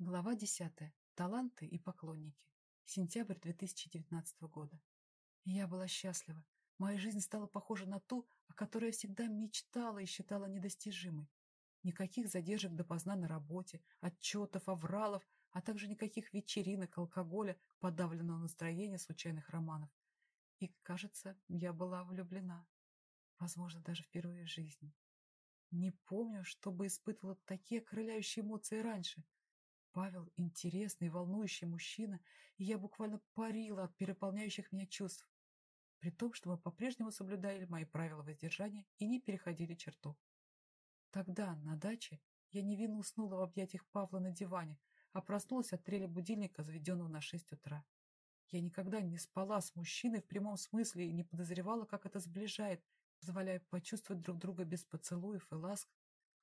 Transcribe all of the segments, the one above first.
Глава 10. Таланты и поклонники. Сентябрь 2019 года. Я была счастлива. Моя жизнь стала похожа на ту, о которой я всегда мечтала и считала недостижимой. Никаких задержек допоздна на работе, отчетов, авралов, а также никаких вечеринок, алкоголя, подавленного настроения, случайных романов. И, кажется, я была влюблена. Возможно, даже впервые в жизни. Не помню, чтобы испытывала такие окрыляющие эмоции раньше – Павел – интересный, волнующий мужчина, и я буквально парила от переполняющих меня чувств, при том, что мы по-прежнему соблюдали мои правила воздержания и не переходили черту. Тогда, на даче, я невинно уснула в объятиях Павла на диване, а проснулась от трели будильника, заведенного на шесть утра. Я никогда не спала с мужчиной в прямом смысле и не подозревала, как это сближает, позволяя почувствовать друг друга без поцелуев и ласк,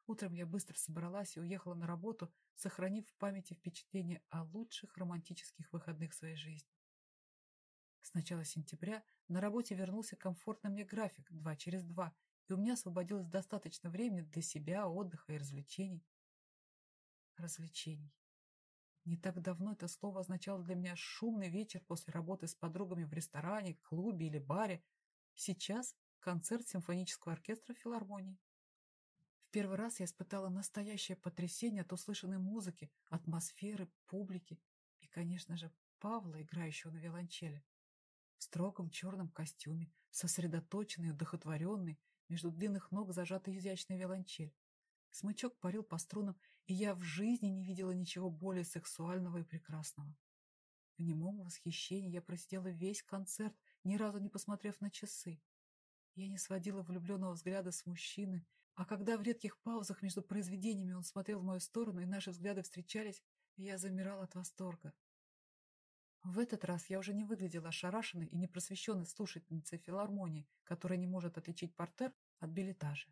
Утром я быстро собралась и уехала на работу, сохранив в памяти впечатление о лучших романтических выходных своей жизни. С начала сентября на работе вернулся комфортный мне график, два через два, и у меня освободилось достаточно времени для себя, отдыха и развлечений. Развлечений. Не так давно это слово означало для меня шумный вечер после работы с подругами в ресторане, клубе или баре. Сейчас концерт симфонического оркестра филармонии первый раз я испытала настоящее потрясение от услышанной музыки, атмосферы, публики и, конечно же, Павла, играющего на виолончели. В строгом черном костюме, сосредоточенный, удохотворенный, между длинных ног зажатый изящный виолончель. Смычок парил по струнам, и я в жизни не видела ничего более сексуального и прекрасного. В немом восхищении я просидела весь концерт, ни разу не посмотрев на часы. Я не сводила влюбленного взгляда с мужчины, а когда в редких паузах между произведениями он смотрел в мою сторону и наши взгляды встречались, я замирал от восторга. В этот раз я уже не выглядела ошарашенной и непросвещенной слушательницей филармонии, которая не может отличить портер от билетажа.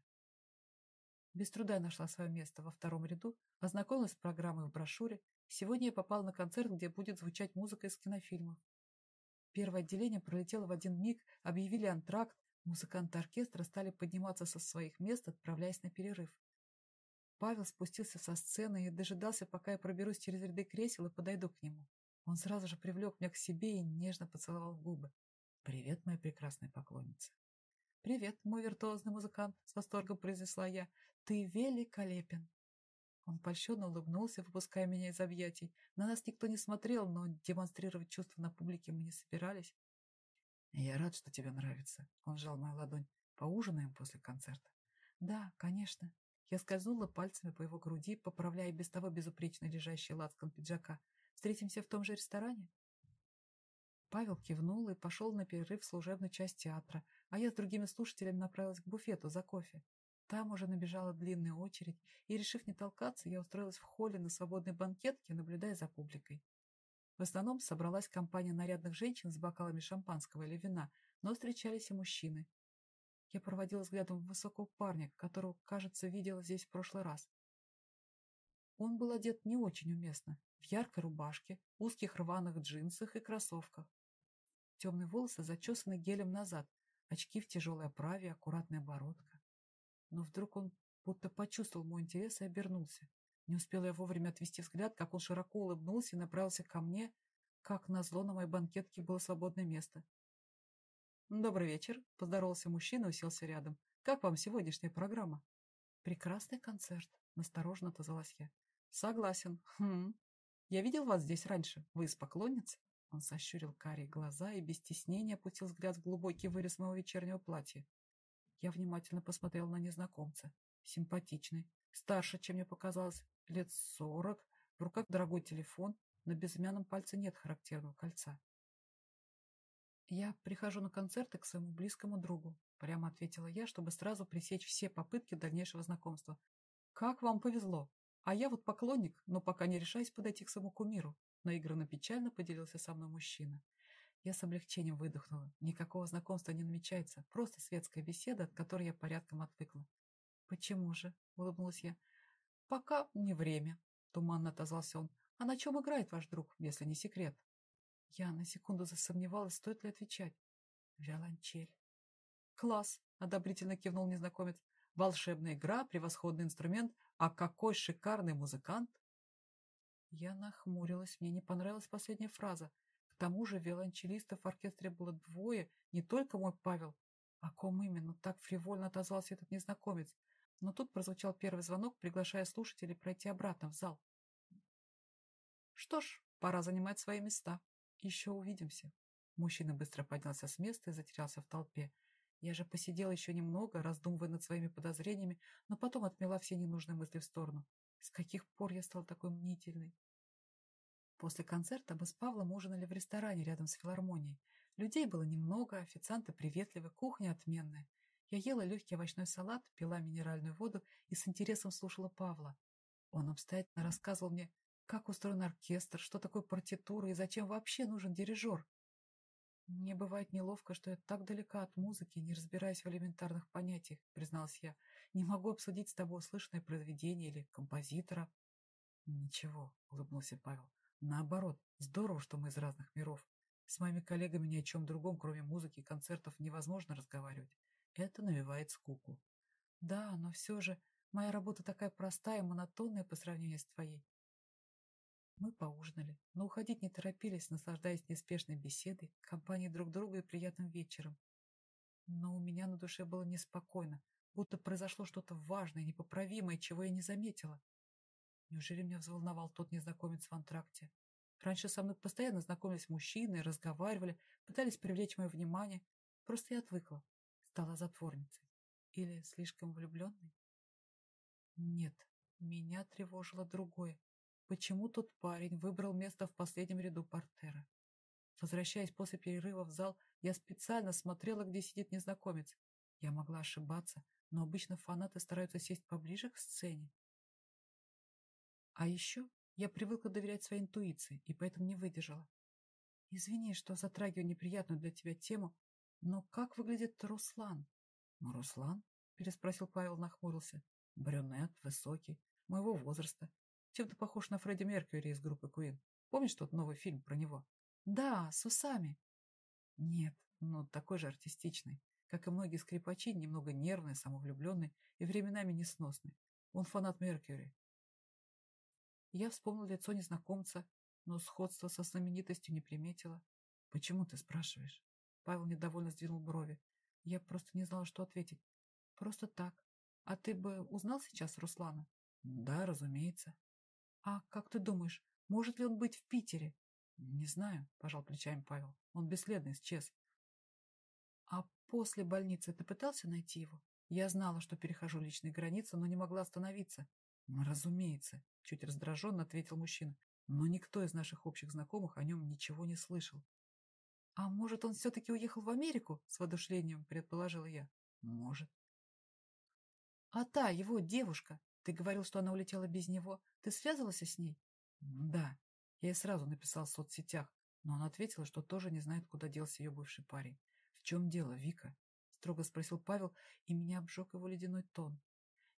Без труда нашла свое место во втором ряду, ознакомилась с программой в брошюре. Сегодня я попала на концерт, где будет звучать музыка из кинофильмов. Первое отделение пролетело в один миг, объявили антракт, Музыканты оркестра стали подниматься со своих мест, отправляясь на перерыв. Павел спустился со сцены и дожидался, пока я проберусь через ряды кресел и подойду к нему. Он сразу же привлек меня к себе и нежно поцеловал в губы. «Привет, моя прекрасная поклонница!» «Привет, мой виртуозный музыкант!» — с восторгом произнесла я. «Ты великолепен!» Он польщенно улыбнулся, выпуская меня из объятий. На нас никто не смотрел, но демонстрировать чувства на публике мы не собирались. «Я рад, что тебе нравится», — он сжал мою ладонь. «Поужинаем после концерта?» «Да, конечно». Я скользнула пальцами по его груди, поправляя без того безупречно лежащий лацкан пиджака. «Встретимся в том же ресторане?» Павел кивнул и пошел на перерыв в служебную часть театра, а я с другими слушателями направилась к буфету за кофе. Там уже набежала длинная очередь, и, решив не толкаться, я устроилась в холле на свободной банкетке, наблюдая за публикой. В основном собралась компания нарядных женщин с бокалами шампанского или вина, но встречались и мужчины. Я проводила взглядом высокого парня, которого, кажется, видела здесь в прошлый раз. Он был одет не очень уместно, в яркой рубашке, узких рваных джинсах и кроссовках. Темные волосы зачесаны гелем назад, очки в тяжелой оправе, аккуратная бородка. Но вдруг он будто почувствовал мой интерес и обернулся. Не успела я вовремя отвести взгляд, как он широко улыбнулся и направился ко мне. Как назло, на моей банкетке было свободное место. «Добрый вечер», — поздоровался мужчина и уселся рядом. «Как вам сегодняшняя программа?» «Прекрасный концерт», — настороженно отозвалась я. «Согласен. Хм. Я видел вас здесь раньше. Вы из поклонницы?» Он сощурил карие глаза и без стеснения опустил взгляд в глубокий вырез моего вечернего платья. Я внимательно посмотрел на незнакомца. Симпатичный, старше, чем мне показалось, лет сорок, в руках дорогой телефон, на безымянном пальце нет характерного кольца. «Я прихожу на концерты к своему близкому другу», — прямо ответила я, чтобы сразу пресечь все попытки дальнейшего знакомства. «Как вам повезло! А я вот поклонник, но пока не решаюсь подойти к своему кумиру», — наигранно печально поделился со мной мужчина. Я с облегчением выдохнула. Никакого знакомства не намечается, просто светская беседа, от которой я порядком отвыкла. «Почему же?» — улыбнулась я. «Пока не время», — туманно отозвался он. «А на чем играет ваш друг, если не секрет?» Я на секунду засомневалась, стоит ли отвечать. «Виолончель». «Класс!» — одобрительно кивнул незнакомец. «Волшебная игра, превосходный инструмент, а какой шикарный музыкант!» Я нахмурилась, мне не понравилась последняя фраза. К тому же виолончелистов в оркестре было двое, не только мой Павел. О ком именно так фривольно отозвался этот незнакомец? Но тут прозвучал первый звонок, приглашая слушателей пройти обратно в зал. Что ж, пора занимать свои места. Еще увидимся. Мужчина быстро поднялся с места и затерялся в толпе. Я же посидела еще немного, раздумывая над своими подозрениями, но потом отмела все ненужные мысли в сторону. С каких пор я стала такой мнительной? После концерта мы с Павлом ужинали в ресторане рядом с филармонией. Людей было немного, официанты приветливы, кухня отменная. Я ела легкий овощной салат, пила минеральную воду и с интересом слушала Павла. Он обстоятельно рассказывал мне, как устроен оркестр, что такое партитура и зачем вообще нужен дирижер. «Мне бывает неловко, что я так далека от музыки, не разбираясь в элементарных понятиях», — призналась я. «Не могу обсудить с тобой услышанное произведение или композитора». «Ничего», — улыбнулся Павел. «Наоборот, здорово, что мы из разных миров. С моими коллегами ни о чем другом, кроме музыки и концертов, невозможно разговаривать. Это навевает скуку». «Да, но все же моя работа такая простая и монотонная по сравнению с твоей. Мы поужинали, но уходить не торопились, наслаждаясь неспешной беседой, компанией друг друга и приятным вечером. Но у меня на душе было неспокойно, будто произошло что-то важное, непоправимое, чего я не заметила. Неужели меня взволновал тот незнакомец в антракте? Раньше со мной постоянно знакомились мужчины, разговаривали, пытались привлечь мое внимание. Просто я отвыкла, стала затворницей. Или слишком влюбленной? Нет, меня тревожило другое почему тот парень выбрал место в последнем ряду портера. Возвращаясь после перерыва в зал, я специально смотрела, где сидит незнакомец. Я могла ошибаться, но обычно фанаты стараются сесть поближе к сцене. А еще я привыкла доверять своей интуиции и поэтому не выдержала. Извини, что затрагиваю неприятную для тебя тему, но как выглядит Руслан? Руслан? Переспросил Павел, нахмурился. Брюнет, высокий, моего возраста, чем-то похож на Фредди Меркьюри из группы Queen. Помнишь тот новый фильм про него? Да, с усами. Нет, ну такой же артистичный. Как и многие скрипачи, немного нервный, самовлюбленный и временами несносный. Он фанат Меркьюри. Я вспомнил лицо незнакомца, но сходство со знаменитостью не приметила. «Почему ты спрашиваешь?» Павел недовольно сдвинул брови. Я просто не знала, что ответить. «Просто так. А ты бы узнал сейчас Руслана?» «Да, разумеется». «А как ты думаешь, может ли он быть в Питере?» «Не знаю», — пожал плечами Павел. «Он бесследно исчез». «А после больницы ты пытался найти его?» Я знала, что перехожу личные границы, но не могла остановиться. «Ну, разумеется», — чуть раздраженно ответил мужчина. «Но никто из наших общих знакомых о нем ничего не слышал». «А может, он все-таки уехал в Америку?» — с воодушевлением предположила я. «Может». «А та, его девушка, ты говорил, что она улетела без него. Ты связывался с ней? Да. Я ей сразу написал в соцсетях, но она ответила, что тоже не знает, куда делся ее бывший парень. В чем дело, Вика? Строго спросил Павел, и меня обжег его ледяной тон.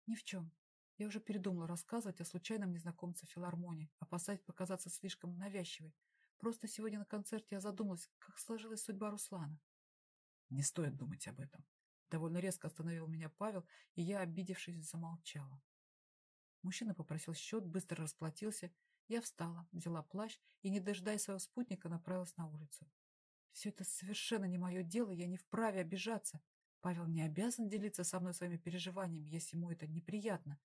Ни в чем. Я уже передумала рассказывать о случайном незнакомце филармонии, опасаясь показаться слишком навязчивой. Просто сегодня на концерте я задумалась, как сложилась судьба Руслана. Не стоит думать об этом. Довольно резко остановил меня Павел, и я, обидевшись, замолчала. Мужчина попросил счет, быстро расплатился. Я встала, взяла плащ и, не дожидаясь своего спутника, направилась на улицу. Все это совершенно не мое дело, я не вправе обижаться. Павел не обязан делиться со мной своими переживаниями, если ему это неприятно.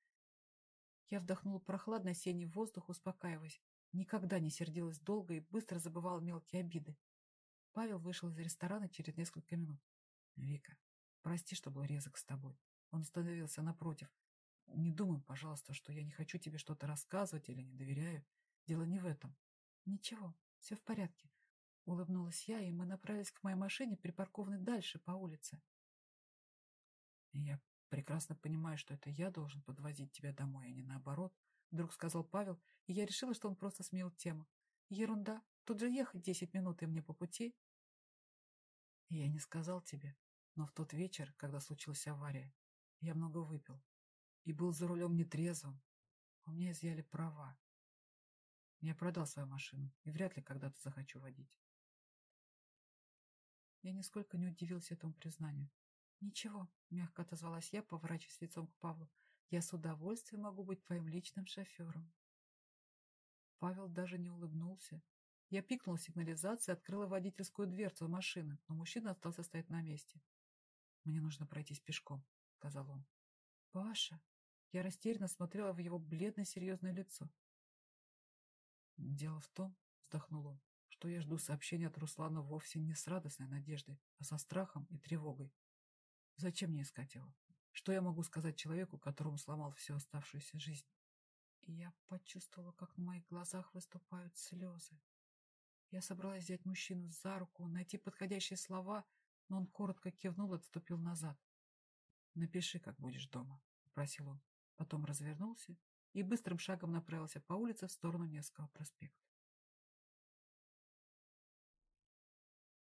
Я вдохнула прохладный осенний воздух, успокаиваясь. Никогда не сердилась долго и быстро забывала мелкие обиды. Павел вышел из ресторана через несколько минут. «Вика, прости, что был резок с тобой». Он остановился напротив. Не думай, пожалуйста, что я не хочу тебе что-то рассказывать или не доверяю. Дело не в этом. Ничего, все в порядке. Улыбнулась я, и мы направились к моей машине, припаркованной дальше по улице. Я прекрасно понимаю, что это я должен подвозить тебя домой, а не наоборот, вдруг сказал Павел, и я решила, что он просто сменил тему. Ерунда, тут же ехать десять минут, и мне по пути. Я не сказал тебе, но в тот вечер, когда случилась авария, я много выпил и был за рулем нетрезвым. У меня изъяли права. Я продал свою машину и вряд ли когда-то захочу водить. Я нисколько не удивился этому признанию. «Ничего», — мягко отозвалась я, поворачиваясь лицом к Павлу. «Я с удовольствием могу быть твоим личным шофером». Павел даже не улыбнулся. Я пикнула сигнализацию и открыла водительскую дверцу машины, но мужчина остался стоять на месте. «Мне нужно пройтись пешком», — сказал он. «Паша?» Я растерянно смотрела в его бледное серьезное лицо. «Дело в том», — вздохнул он, — «что я жду сообщения от Руслана вовсе не с радостной надеждой, а со страхом и тревогой. Зачем мне искать его? Что я могу сказать человеку, которому сломал всю оставшуюся жизнь?» И я почувствовала, как на моих глазах выступают слезы. Я собралась взять мужчину за руку, найти подходящие слова, но он коротко кивнул и отступил назад. «Напиши, как будешь дома», — попросил он. Потом развернулся и быстрым шагом направился по улице в сторону Невского проспекта.